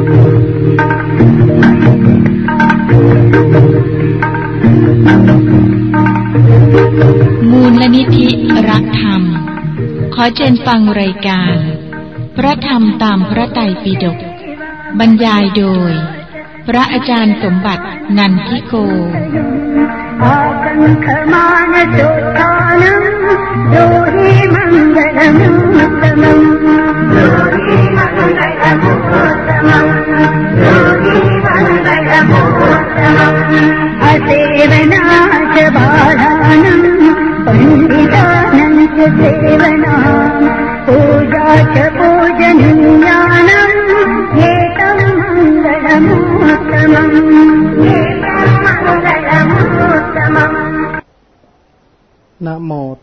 มูลนิธิรักธรรม ขอเชิญฟังรายการ พระธรรมตามพระไตรปิฎกบรรยายโดย พระอาจารย์สมบัตินันทิโก आकङ्खमानचोत्थानम् दोहे मङ्गलमुत्तमम् दोहे मङ्गलमुत्तमम्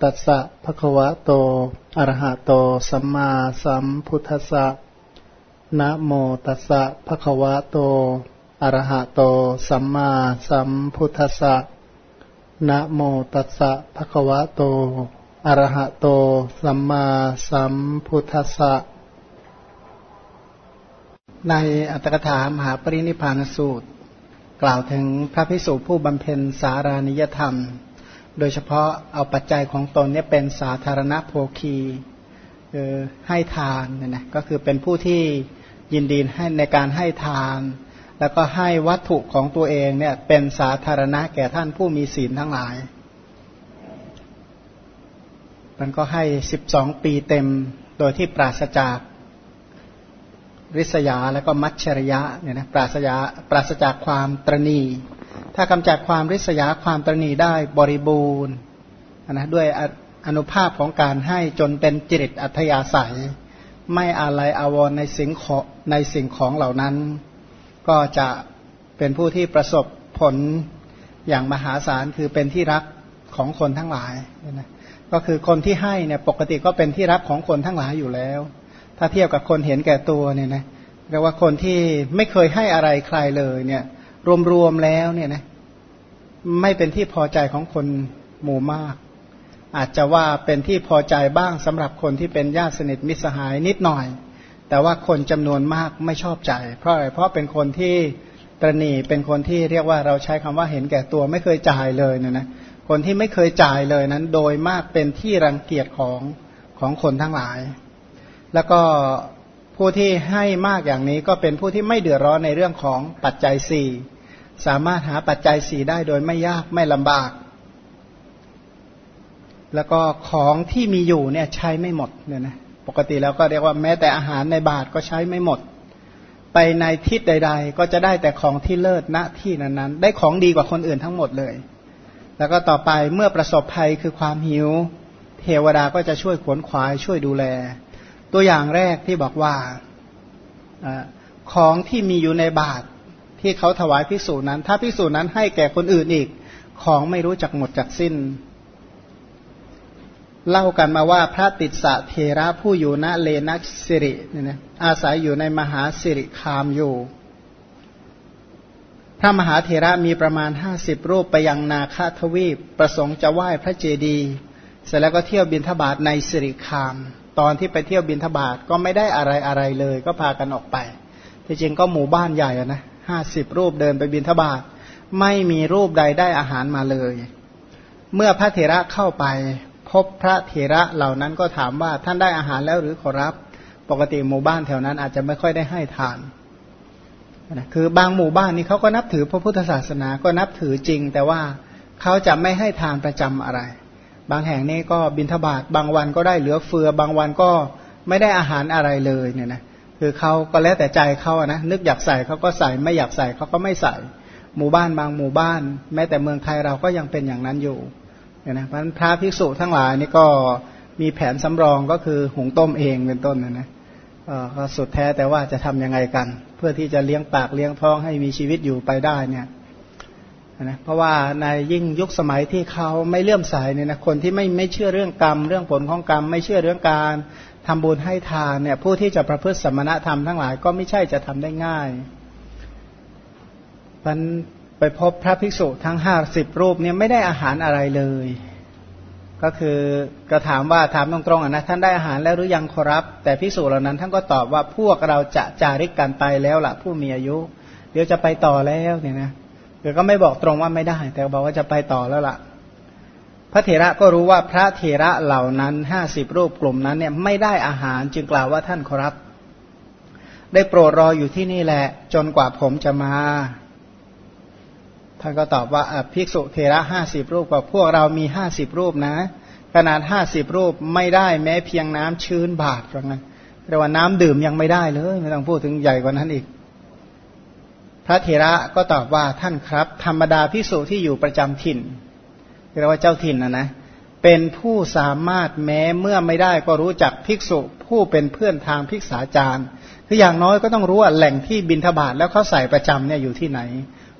ตัสสะภะคะวะโต อะระหะโต สัมมาสัมพุทธัสสะ นะโมตัสสะภะคะวะโต อะระหะโต สัมมาสัมพุทธัสสะ นะโมตัสสะภะคะวะโต อะระหะโต สัมมาสัมพุทธัสสะ ในอัตถกถามหาปรินิพพานสูตร กล่าวถึงพระภิกษุผู้บำเพ็ญสารานิยธรรม โดยเฉพาะเอาปัจจัยของตนเนี่ยเป็นสาธารณโภคีคือให้ทานเนี่ยนะก็คือเป็นผู้ที่ยินดีให้ในการให้ทาน แล้วก็ให้วัตถุของตัวเองเนี่ยเป็นสาธารณะแก่ท่านผู้มีศีลทั้งหลาย มันก็ให้สิบสองปีเต็มโดยที่ปราศจากริษยาแล้วก็มัชชริยะเนี่ยนะปราศยาปราศจากความตรณี ถ้ากำจัดความริษยาความตรณีได้บริบูรณ์นะด้วยอนุภาพของการให้จนเป็นจริตอัธยาศัย ไม่อะไรอาวรณ์ในสิ่งของในสิ่งของเหล่านั้น ก็จะเป็นผู้ที่ประสบผลอย่างมหาศาลคือเป็นที่รักของคนทั้งหลายนะก็คือคนที่ให้เนี่ยปกติก็เป็นที่รักของคนทั้งหลายอยู่แล้ว ถ้าเทียบกับคนเห็นแก่ตัวเนี่ยนะเรียกว่าคนที่ไม่เคยให้อะไรใครเลยเนี่ย รวมๆแล้วเนี่ยนะไม่เป็นที่พอใจของคนหมู่มาก อาจจะว่าเป็นที่พอใจบ้างสำหรับคนที่เป็นญาติสนิทมิตรสหายนิดหน่อย แต่ว่าคนจำนวนมากไม่ชอบใจ เพราะอะไรเพราะเป็นคนที่ตรณีเป็นคนที่เรียกว่าเราใช้คำว่าเห็นแก่ตัวไม่เคยจ่ายเลยเนี่ยนะคนที่ไม่เคยจ่ายเลยนั้น โดยมากเป็นที่รังเกียจของของคนทั้งหลาย แล้วก็ผู้ที่ให้มากอย่างนี้ก็เป็นผู้ที่ไม่เดือดร้อนในเรื่องของปัจจัยสี่ สามารถหาปัจจัยสี่ได้โดยไม่ยากไม่ลำบาก แล้วก็ของที่มีอยู่เนี่ยใช้ไม่หมดเนี่ยนะปกติแล้วก็เรียกว่าแม้แต่อาหารในบาทก็ใช้ไม่หมด ไปในทิศใด ๆ ก็จะได้แต่ของที่เลิศณที่นั้นๆ ได้ของดีกว่าคนอื่นทั้งหมดเลย แล้วก็ต่อไปเมื่อประสบภัยคือความหิว เทวดาก็จะช่วยขวนขวายช่วยดูแล ตัวอย่างแรกที่บอกว่าของที่มีอยู่ในบาท ที่เขาถวายพิสูจนั้น ถ้าพิสูจนั้นให้แก่คนอื่นอีก ของไม่รู้จักหมดจักสิ้น เล่ากันมาว่าพระติสสะเทระผู้อยู่ณเลนักสิริเนี่ยนะอาศัยอยู่ในมหาสิริคามอยู่พระมหาเทระมีประมาณห้าสิบรูปไปยังนาคาทวีป ประสงค์จะไหว้พระเจดีย์เสร็จแล้วก็เที่ยวบินทบาทในสิริคาม ตอนที่ไปเที่ยวบินทบาทก็ไม่ได้อะไรอะไรเลย ก็พากันออกไปที่จริงก็หมู่บ้านใหญ่นะ ห้าสิบรูปเดินไปบินทบาทไม่มีรูปใดได้อาหารมาเลย เมื่อพระเถระเข้าไป พบพระเถระเหล่านั้นก็ถามว่าท่านได้อาหารแล้วหรือขอรับ ปกติหมู่บ้านแถวนั้นอาจจะไม่ค่อยได้ให้ทานนะคือบางหมู่บ้านนี้เขาก็นับถือพระพุทธศาสนาก็นับถือจริง แต่ว่าเขาจะไม่ให้ทานประจำอะไร บางแห่งนี้ก็บินทบาทบางวันก็ได้เหลือเฟือบางวันก็ไม่ได้อาหารอะไรเลยเนี่ยนะ คือเขาก็แล้วแต่ใจเขาอะนะนึกอยากใส่เขาก็ใส่ไม่อยากใส่เขาก็ไม่ใส่ หมู่บ้านบางหมู่บ้าน แม้แต่เมืองไทยเราก็ยังเป็นอย่างนั้นอยู่เนี่ยนะเพราะพระภิกษุทั้งหลายนี่ก็มีแผนสำรองก็คือหุงต้มเองเป็นต้นนะนะก็สุดแท้แต่ว่าจะทํำยังไงกัน เพื่อที่จะเลี้ยงปากเลี้ยงท้องให้มีชีวิตอยู่ไปได้เนี่ยนะเพราะว่าในยิ่งยุคสมัยที่เขาไม่เลื่อมใสเนี่ยนะคนที่ไม่ไม่เชื่อเรื่องกรรม เรื่องผลของกรรม ไม่เชื่อเรื่องการ ทำบุญให้ทานเนี่ย ผู้ที่จะประพฤติสมณธรรมทั้งหลายก็ไม่ใช่จะทำได้ง่ายมันไปพบพระภิกษุทั้งห้าสิบรูปเนี่ยไม่ได้อาหารอะไรเลย ก็คือก็ถามว่าถามตรงๆอะนะท่านได้อาหารแล้วหรือยังขอรับ แต่พิสูจน์เหล่านั้นท่านก็ตอบว่าพวกเราจะจาริกกันไปแล้วล่ะ ผู้มีอายุ เดี๋ยวจะไปต่อแล้วเนี่ยนะเดี๋ยวก็ไม่บอกตรงว่าไม่ได้ แต่บอกว่าจะไปต่อแล้วล่ะ พระเถระก็รู้ว่าพระเถระเหล่านั้นห้าสิบรูปกลุ่มนั้นเนี่ยไม่ได้อาหารจึงกล่าวว่าท่านขอรับ ได้โปรดรออยู่ที่นี่แหละ จนกว่าผมจะมา ท่านก็ตอบว่าภิกษุเทระห้าสิบรูปกับพวกเรามีห้าสิบรูปนะ ขนาดห้าสิบรูปไม่ได้แม้เพียงน้ำชื้นบาทว่างั้นเรียกว่าน้ำดื่มยังไม่ได้เลย ไม่ต้องพูดถึงใหญ่กว่านั้นอีก พระเถระก็ตอบว่าท่านครับ ธรรมดาภิกษุที่อยู่ประจำถิ่น เรียกว่าเจ้าถิ่นนะนะเป็นผู้สามารถแม้เมื่อไม่ได้ก็รู้จักภิกษุผู้เป็นเพื่อนทางภิกษาจารย์คืออย่างน้อยก็ต้องรู้ว่าแหล่งที่บินทบาทแล้วเขาใส่ประจำเนี่ยอยู่ที่ไหน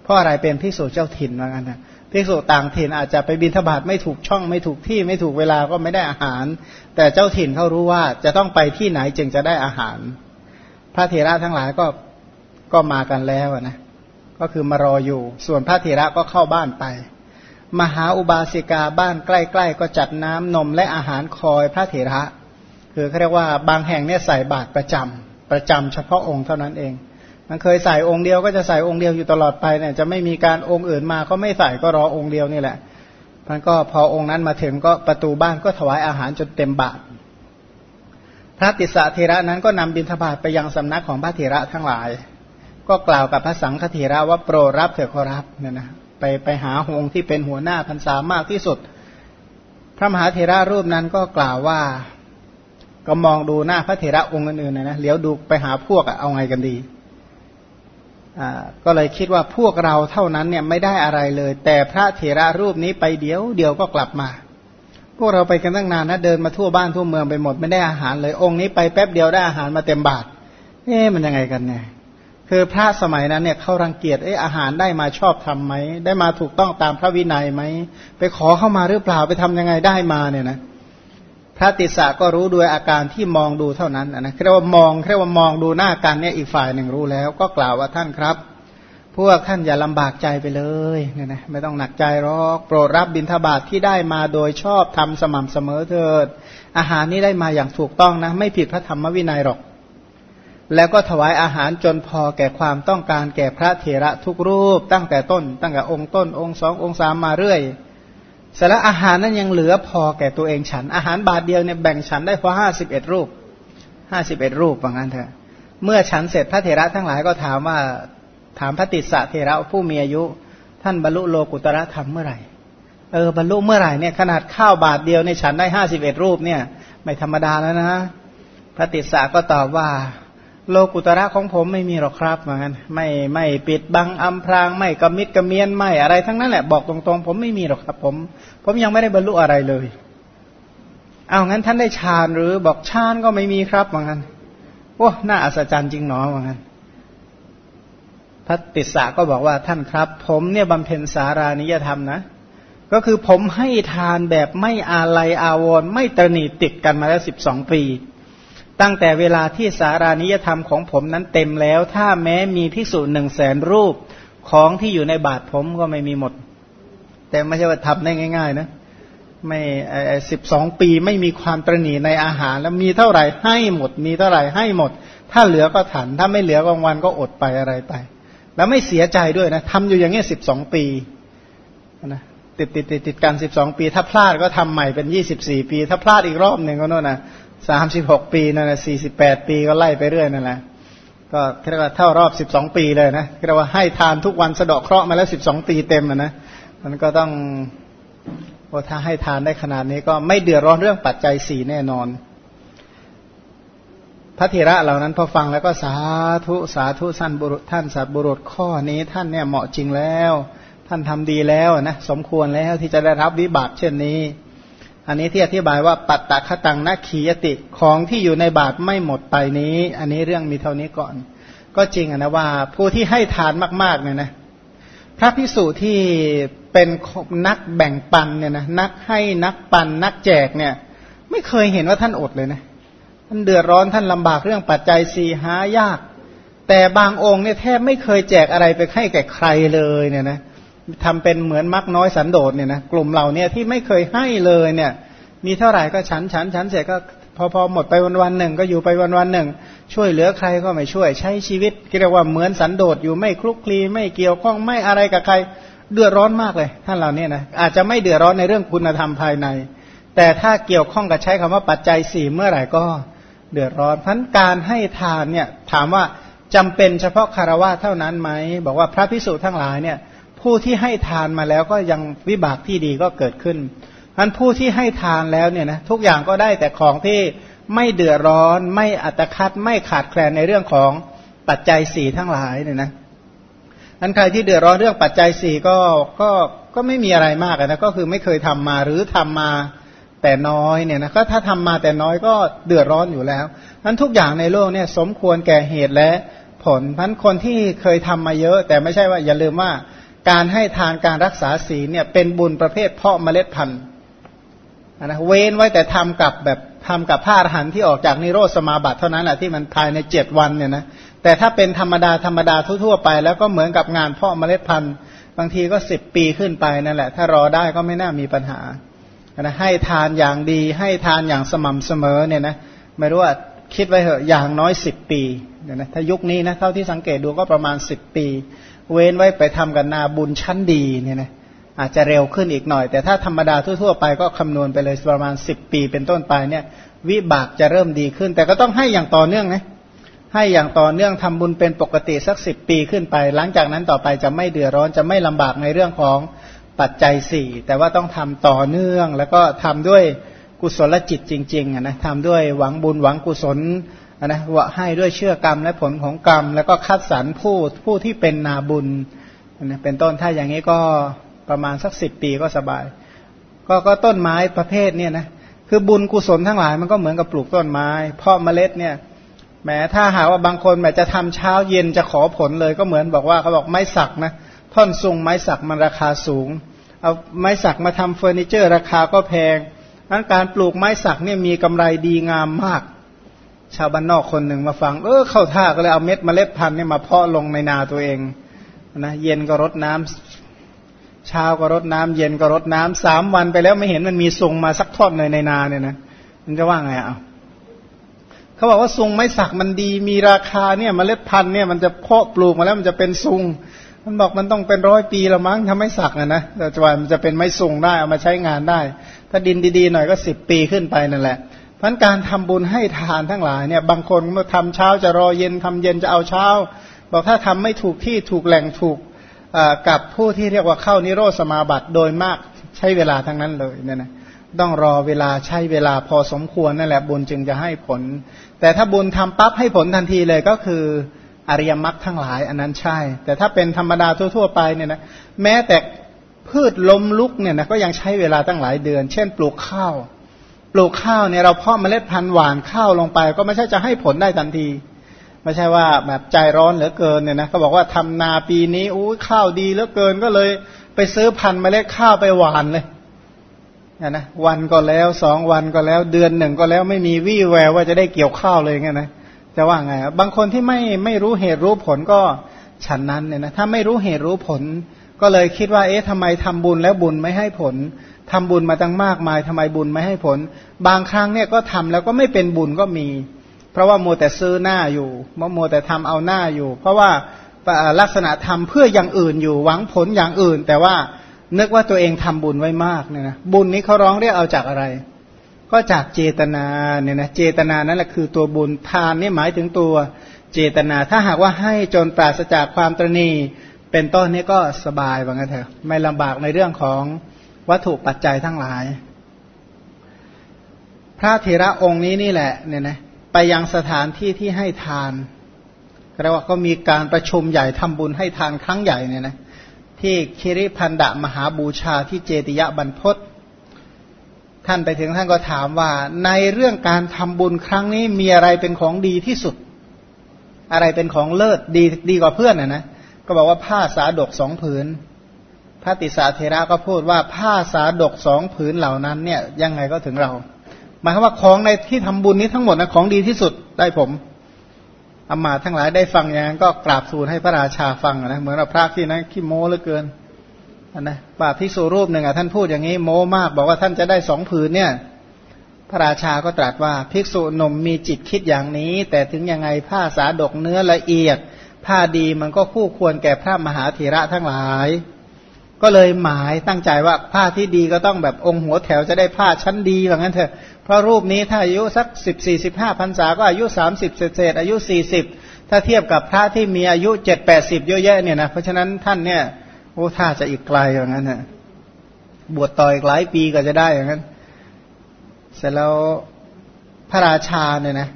เพราะอะไรเป็นพิสูจเจ้าถิ่นว่างั้นนะพิสูจต่างถิ่นอาจจะไปบินทบาทไม่ถูกช่องไม่ถูกที่ไม่ถูกเวลาก็ไม่ได้อาหาร แต่เจ้าถิ่นเขารู้ว่าจะต้องไปที่ไหนจึงจะได้อาหาร พระเถระทั้งหลายก็ก็มากันแล้วนะก็คือมารออยู่ ส่วนพระเถระก็เข้าบ้านไป มหาอุบาสิกาบ้านใกล้ๆ ก็จัดน้ำนมและอาหารคอยพระเถระ คือเขาเรียกว่าบางแห่งเนี่ยใส่บาตรประจำประจำเฉพาะองค์เท่านั้นเอง มันเคยใส่องค์เดียวก็จะใส่องค์เดียวอยู่ตลอดไปเนี่ยจะไม่มีการองค์อื่นมาก็ไม่ใส่ก็รอองค์เดียวนี่แหละมันก็พอองค์นั้นมาถึงก็ประตูบ้านก็ถวายอาหารจนเต็มบาทพระติสสะเทระนั้นก็นำบิณฑบาตไปยังสำนักของพระเถระทั้งหลาย ก็กล่าวกับพระสังฆเถระว่าโปรดรับเถิดขอรับเนี่ยนะ ไปไปหาองที่เป็นหัวหน้าพรรษามากที่สุด พระมหาเถระรูปนั้นก็กล่าวว่า ก็มองดูหน้าพระเถระองค์อื่นๆนะนะเลี้ยวดูไปหาพวกเอาไงกันดีก็เลยคิดว่าพวกเราเท่านั้นเนี่ยไม่ได้อะไรเลย แต่พระเถระรูปนี้ไปเดียวเดียวก็กลับมา พวกเราไปกันตั้งนานนะเดินมาทั่วบ้านทั่วเมืองไปหมดไม่ได้อาหารเลยองค์นี้ไปแป๊บเดียวได้อาหารมาเต็มบาทเอ๊ะมันยังไงกันเนี่ย คือพระสมัยนั้นเนี่ยเขารังเกียจเอ๊ะอาหารได้มาชอบทํำไหมได้มาถูกต้องตามพระวินัยไหมไปขอเข้ามาหรือเปล่าไปทำยังไงได้มาเนี่ยนะพระติสสะก็รู้ด้วยอาการที่มองดูเท่านั้นนะเรียกว่ามองเรียกว่ามองดูหน้ากันเนี่ยอีกฝ่ายหนึ่งรู้แล้ว ก็กล่าวว่าท่านครับ พวกท่านอย่าลำบากใจไปเลยเนี่ยนะไม่ต้องหนักใจหรอกโปรดรับบิณฑบาตทที่ได้มาโดยชอบทำสม่ำเสมอเถิด อาหารนี้ได้มาอย่างถูกต้องนะ ไม่ผิดพระธรรมวินัยหรอก แล้วก็ถวายอาหารจนพอแก่ความต้องการแก่พระเถระทุกรูป ตั้งแต่ต้น ตั้งแต่องค์ต้น องค์สององค์สามมาเรื่อยเสร็จแล้วอาหารนั้นยังเหลือพอแก่ตัวเองฉัน อาหารบาทเดียวเนี่ยแบ่งฉันได้พอห้าสิบเอ็ดรูปห้าสิบเอ็ดรูปว่างั้นเถอะเมื่อฉันเสร็จพระเถระทั้งหลายก็ถามว่าถามพระติสสะเถระผู้มีอายุ ท่านบรรลุโลกุตระธรรมเมื่อไหร่เออบรรลุเมื่อไหร่เนี่ยขนาดข้าวบาทเดียวในฉันได้ห้าสิบเอ็ดรูปเนี่ย ไม่ธรรมดาแล้วนะ พระติสสะก็ตอบว่า โลกุตระของผมไม่มีหรอกครับเหมือนกันไม่ไม่ปิดบังอำพรางไม่กระมิดกระเมียนไม่อะไรทั้งนั้นแหละบอกตรงๆ ผมไม่มีหรอกครับ ผม ผมยังไม่ได้บรรลุอะไรเลยเอางั้นท่านได้ฌานหรือบอกฌานก็ไม่มีครับเหมือนกันโอ้น่าอัศจรรย์จริงหนอเหมือนกันพระติสสะก็บอกว่าท่านครับ ผมเนี่ยบำเพ็ญสารานิยธรรมนะก็คือผมให้ทานแบบไม่อาลัยอาวรณ์ไม่ตรณีติดกันมาแล้วสิบสองปี ตั้งแต่เวลาที่สารานิยธรรมของผมนั้นเต็มแล้ว ถ้าแม้มีพิสูจน์หนึ่งแสนรูปของที่อยู่ในบาทผมก็ไม่มีหมด แต่ไม่ใช่ว่าทำได้ง่าย ๆ นะ ไม่สิบสองปีไม่มีความตรณีในอาหาร แล้วมีเท่าไหร่ให้หมด มีเท่าไหร่ให้หมด ถ้าเหลือก็ถัน ถ้าไม่เหลือกลางวันก็อดไปอะไรไป แล้วไม่เสียใจด้วยนะทำอยู่อย่างเงี้ยสิบสองปีนะติดติดติดติดกันสิบสองปี ถ้าพลาดก็ทำใหม่เป็นยี่สิบสี่ปี ถ้าพลาดอีกรอบหนึ่งก็โน่นนะ สามสิบหกปีนั่นแหละสี่สิบแปดปีก็ไล่ไปเรื่อยนั่นแหละก็เรียกว่าเท่ารอบสิบสองปีเลยนะเรียกว่าให้ทานทุกวันสะดาะเคราะห์มาแล้วสิบสองปีเต็มนะมันก็ต้องโอ้ถ้าให้ทานได้ขนาดนี้ก็ไม่เดือดร้อนเรื่องปัจจัยสี่แน่นอน พระเถระเหล่านั้นพอฟังแล้วก็สาธุสาธุท่านบุรุษท่านสัตบุรุษข้อนี้ท่านเนี่ยเหมาะจริงแล้ว ท่านทำดีแล้วนะสมควรแล้วที่จะได้รับวิบากเช่นนี้ อันนี้ที่อธิบายว่าปัตตะคตังนักขียติของที่อยู่ในบาทไม่หมดไปนี้ อันนี้เรื่องมีเท่านี้ก่อน ก็จริงนะว่าผู้ที่ให้ทานมากๆเนี่ยนะพระพิสุที่เป็นนักแบ่งปันเนี่ยนะนักให้นักปันนักแจกเนี่ย ไม่เคยเห็นว่าท่านอดเลยนะท่านเดือดร้อนท่านลำบากเรื่องปัจจัยสี่หายาก แต่บางองค์เนี่ยแทบไม่เคยแจกอะไรไปให้แก่ใครเลยเนี่ยนะ ทำเป็นเหมือนมักน้อยสันโดษเนี่ยนะกลุ่มเหล่านี้ที่ไม่เคยให้เลยเนี่ย มีเท่าไหร่ก็ฉันฉันฉันเสร็จก็พอพอหมดไปวันวันหนึ่ง ก็อยู่ไปวันวันหนึ่ง ช่วยเหลือใครก็ไม่ช่วย ใช้ชีวิตเรียกว่าเหมือนสันโดษอยู่ไม่คลุกคลีไม่เกี่ยวข้องไม่อะไรกับใครเดือดร้อนมากเลย ท่านเหล่านี้นะอาจจะไม่เดือดร้อนในเรื่องคุณธรรมภายใน แต่ถ้าเกี่ยวข้องกับใช้คำว่าปัจจัยสี่เมื่อไหร่ก็เดือดร้อนพันการให้ทานเนี่ยถามว่าจำเป็นเฉพาะคารวะเท่านั้นไหมบอกว่าพระพิสุทั้งหลายเนี่ย ผู้ที่ให้ทานมาแล้วก็ยังวิบากที่ดีก็เกิดขึ้นพันผู้ที่ให้ทานแล้วเนี่ยนะทุกอย่างก็ได้แต่ของที่ไม่เดือดร้อน ไม่อัตคัดไม่ขาดแคลนในเรื่องของปัจจัยสี่ทั้งหลายเนี่ยนะอันใครที่เดือดร้อนเรื่องปัจจัยสี่ก็ก็ก็ไม่มีอะไรมากนะก็คือไม่เคยทำมาหรือทำมาแต่น้อยเนี่ยนะก็ถ้าทำมาแต่น้อยก็เดือดร้อนอยู่แล้วนั้นทุกอย่างในโลกเนี่ยสมควรแก่เหตุและผลพันคนที่เคยทำมาเยอะ แต่ไม่ใช่ว่าอย่าลืมว่า การให้ทานการรักษาศีลเนี่ยเป็นบุญประเภทเพาะเมล็ดพันธุ์นะเว้นไว้แต่ทำกับแบบทำกับผ้าหันที่ออกจากนิโรธสมาบัติเท่านั้นแหละที่มันภายในเจ็ดวันเนี่ยนะแต่ถ้าเป็นธรรมดาธรรมดาทั่วๆไป แล้วก็เหมือนกับงานเพาะเมล็ดพันธุ์ บางทีก็สิบปีขึ้นไปนั่นแหละ ถ้ารอได้ก็ไม่น่ามีปัญหานะให้ทานอย่างดี ให้ทานอย่างสม่ำเสมอเนี่ยนะไม่รู้ว่า คิดไว้เหอะอย่างน้อยสิบปีเนี่ยนะถ้ายุคนี้นะเท่าที่สังเกตดูก็ประมาณสิบปี เว้นไว้ไปทำกันนาบุญชั้นดีเนี่ยนะอาจจะเร็วขึ้นอีกหน่อย แต่ถ้าธรรมดาทั่วๆไปก็คำนวณไปเลยประมาณสิบปีเป็นต้นไปเนี่ย วิบากจะเริ่มดีขึ้น แต่ก็ต้องให้อย่างต่อเนื่องนะให้อย่างต่อเนื่องทำบุญเป็นปกติสักสิบปีขึ้นไป หลังจากนั้นต่อไปจะไม่เดือดร้อนจะไม่ลำบากในเรื่องของปัจจัยสี่แต่ว่าต้องทำต่อเนื่องแล้วก็ทำด้วย กุศลจิตจริงๆนะทำด้วยหวังบุญหวังกุศลนะว่าให้ด้วยเชื่อกรรมและผลของกรรม แล้วก็คัดสรรผู้ผู้ที่เป็นนาบุญนะเป็นต้นถ้าอย่างนี้ก็ประมาณสักสิบปีก็สบาย ก็ก็ต้นไม้ประเภทเนี่ยนะคือบุญกุศลทั้งหลายมันก็เหมือนกับปลูกต้นไม้เพาะเมล็ดเนี่ยแม้ถ้าหาว่าบางคนแบบจะทำเช้าเย็นจะขอผลเลยก็เหมือนบอกว่าเขาบอกไม้สักนะท่อนซุงไม้สักมันราคาสูง เอาไม้สักมาทำเฟอร์นิเจอร์ ราคาก็แพง นั้นการปลูกไม้สักเนี่ยมีกำไรดีงามมาก ชาวบ้านนอกคนหนึ่งมาฟัง เออเข้าท่าก็เลยเอาเม็ดมเมล็ดพันธุ์เนี่ยมาเพาะลงในนาตัวเองนะเย็นก็รดน้ำเช้าก็รดน้ำเย็นก็รดน้ำสามวันไปแล้วไม่เห็นมันมีซุงมาสักทอนเลยในนาเนี่ยนะมันจะว่าไงอะเขาบอกว่าซุงไม้สักมันดีมีราคาเนี่ยมเมล็ดพันธุ์เนี่ยมันจะเพาะปลูกมาแล้วมันจะเป็นซุง มันบอกมันต้องเป็นร้อยปีละมั้งทำไม่สักนะนะแต่จวนมันจะเป็นไม้ซุงได้เอามาใช้งานได้ ถ้าดินดีๆหน่อยก็สิบปีขึ้นไปนั่นแหละเพราะการทำบุญให้ทานทั้งหลายเนี่ย บางคนเมื่อทำเช้าจะรอเย็นทำเย็นจะเอาเช้า บอกถ้าทำไม่ถูกที่ถูกแหล่งถูกกับผู้ที่เรียกว่าเข้านิโรธสมาบัติโดยมากใช้เวลาทั้งนั้นเลยเนี่ยนะต้องรอเวลาใช้เวลาพอสมควรนั่นแหละบุญจึงจะให้ผล แต่ถ้าบุญทำปั๊บให้ผลทันทีเลยก็คือ อริยมรรคทั้งหลาย อันนั้นใช่ แต่ถ้าเป็นธรรมดาทั่ว ๆ ไปเนี่ยนะแม้แต่พืชลมลุกเนี่ยนะก็ยังใช้เวลาตั้งหลายเดือน เช่น ปลูกข้าว ปลูกข้าวเนี่ยเราเพาะเมล็ดพันธุ์หวานข้าวลงไป ก็ไม่ใช่จะให้ผลได้ทันทีไม่ใช่ว่าแบบใจร้อนเหลือเกินเนี่ยนะเขาบอกว่าทำนาปีนี้อู้ข้าวดีเหลือเกินก็เลยไปซื้อพันธุ์เมล็ดข้าวไปหวานเลยนะนะวันก็แล้วสองวันก็แล้วเดือนหนึ่งก็แล้วไม่มีวี่แววว่าจะได้เกี่ยวข้าวเลยไงนะ จะว่าไงบางคนที่ไม่ไม่รู้เหตุรู้ผลก็ฉันนั้นเนี่ยนะถ้าไม่รู้เหตุรู้ผล ก็เลยคิดว่า เอ๊ะทำไมทำบุญแล้วบุญไม่ให้ผลทำบุญมาตั้งมากมายทำไมบุญไม่ให้ผล บางครั้งเนี่ยก็ทำแล้วก็ไม่เป็นบุญก็มี เพราะว่าโมแต่ซื้อหน้าอยู่โมแต่ทำเอาหน้าอยู่ เพราะว่าลักษณะทำเพื่ออย่างอื่นอยู่หวังผลอย่างอื่น แต่ว่านึกว่าตัวเองทำบุญไว้มากเนี่ยนะบุญนี้เขาร้องเรียกเอาจากอะไร ก็จากเจตนาเนี่ยนะเจตนานั่นแหละคือตัวบุญทานนี่หมายถึงตัวเจตนา ถ้าหากว่าให้จนปราศจากความตรณีเป็นต้นนี้ก็สบายว่างั้นเถอะไม่ลำบากในเรื่องของวัตถุปัจจัยทั้งหลาย พระเถระองค์นี้นี่แหละเนี่ยนะไปยังสถานที่ที่ให้ทานเรียกว่าก็มีการประชุมใหญ่ทำบุญให้ทานครั้งใหญ่เนี่ยนะที่คิริพันดะมหาบูชาที่เจติยะบรรพศ ท่านไปถึงท่านก็ถามว่า ในเรื่องการทำบุญครั้งนี้มีอะไรเป็นของดีที่สุด อะไรเป็นของเลิศดีดีกว่าเพื่อนนะนะก็บอกว่าผ้าสาดกสองผืนพระติสาเทระก็พูดว่าผ้าสาดกสองผืนเหล่านั้นเนี่ยยังไงก็ถึงเรา หมายความว่าของในที่ทำบุญนี้ทั้งหมดนะของดีที่สุดได้ผมอามาทั้งหลายได้ฟังอย่างนั้นก็กราบทูลให้พระราชาฟังนะเหมือนพระที่นั้นขี้โม้เหลือเกิน นะบาปพิสูรูปหนึ่งอะท่านพูดอย่างนี้โม้มาก บอกว่าท่านจะได้สองผืนเนี่ย พระราชาก็ตรัสว่าภิกษุหนุ่มมีจิตคิดอย่างนี้ แต่ถึงยังไงผ้าสาดกเนื้อละเอียด ผ้าดีมันก็คู่ควรแก่พระมหาเถระทั้งหลาย ก็เลยหมายตั้งใจว่าผ้าที่ดีก็ต้องแบบองค์หัวแถวจะได้ผ้าชั้นดีอย่างนั้นเถอะเพราะรูปนี้ถ้าอายุสักสิบสี่สิบห้าพรรษาก็อายุสามสิบเศษอายุสี่สิบถ้าเทียบกับพระที่มีอายุเจ็ดแปดสิบเยอะแยะเนี่ยนะเพราะฉะนั้นท่านเนี่ย โอ้ถ้าจะอีกไกลอย่างนั้นนะบวชต่ออีกหลายปีก็จะได้อย่างนั้น เสร็จแล้วพระราชาเนี่ยนะ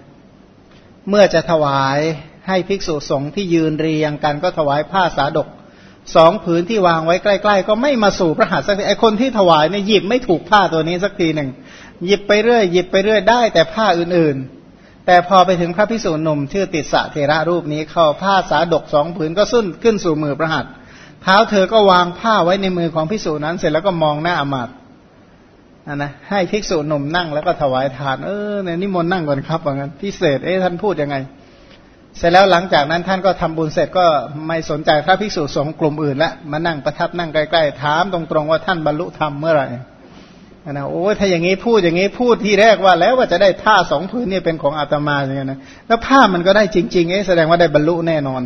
เมื่อจะถวายให้ภิกษุสงฆ์ที่ยืนเรียงกันก็ถวายผ้าสาดกสองผืนที่วางไว้ใกล้ ๆ ก็ไม่มาสู่พระหัตถ์สักทีไอคนที่ถวายเนี่ยหยิบไม่ถูกผ้าตัวนี้สักทีหนึ่งหยิบไปเรื่อยหยิบไปเรื่อยได้แต่ผ้าอื่นๆ แต่พอไปถึงพระภิกษุหนุ่มชื่อติดสะเทระรูปนี้เข้าผ้าสาดกสองผืนก็สุ้นขึ้นสู่มือพระหัตถ์ เท้าเธอก็วางผ้าไว้ในมือของภิกษุนั้น เสร็จแล้วก็มองหน้าอมาตย์นะให้ภิกษุหนุ่มนั่งแล้วก็ถวายทาน เออเนี่ยนิมนต์นั่งก่อนครับว่างั้นพิเศษเอ๊ะท่านพูดยังไง เสร็จแล้วหลังจากนั้นท่านก็ทำบุญเสร็จก็ไม่สนใจพระภิกษุสงฆ์กลุ่มอื่นละมานั่งประทับนั่งใกล้ๆถามตรงๆว่าท่านบรรลุธรรมเมื่อไหร่นะโอ้ถ้าอย่างนี้พูดอย่างนี้พูดที่แรกว่าแล้วว่าจะได้ผ้าสองผืนนี่ยเป็นของอาตมาอย่างเงี้ยนะแล้วผ้ามันก็ได้จริงๆเอ๊ะแสดงว่าได้บรรลุแน่นอน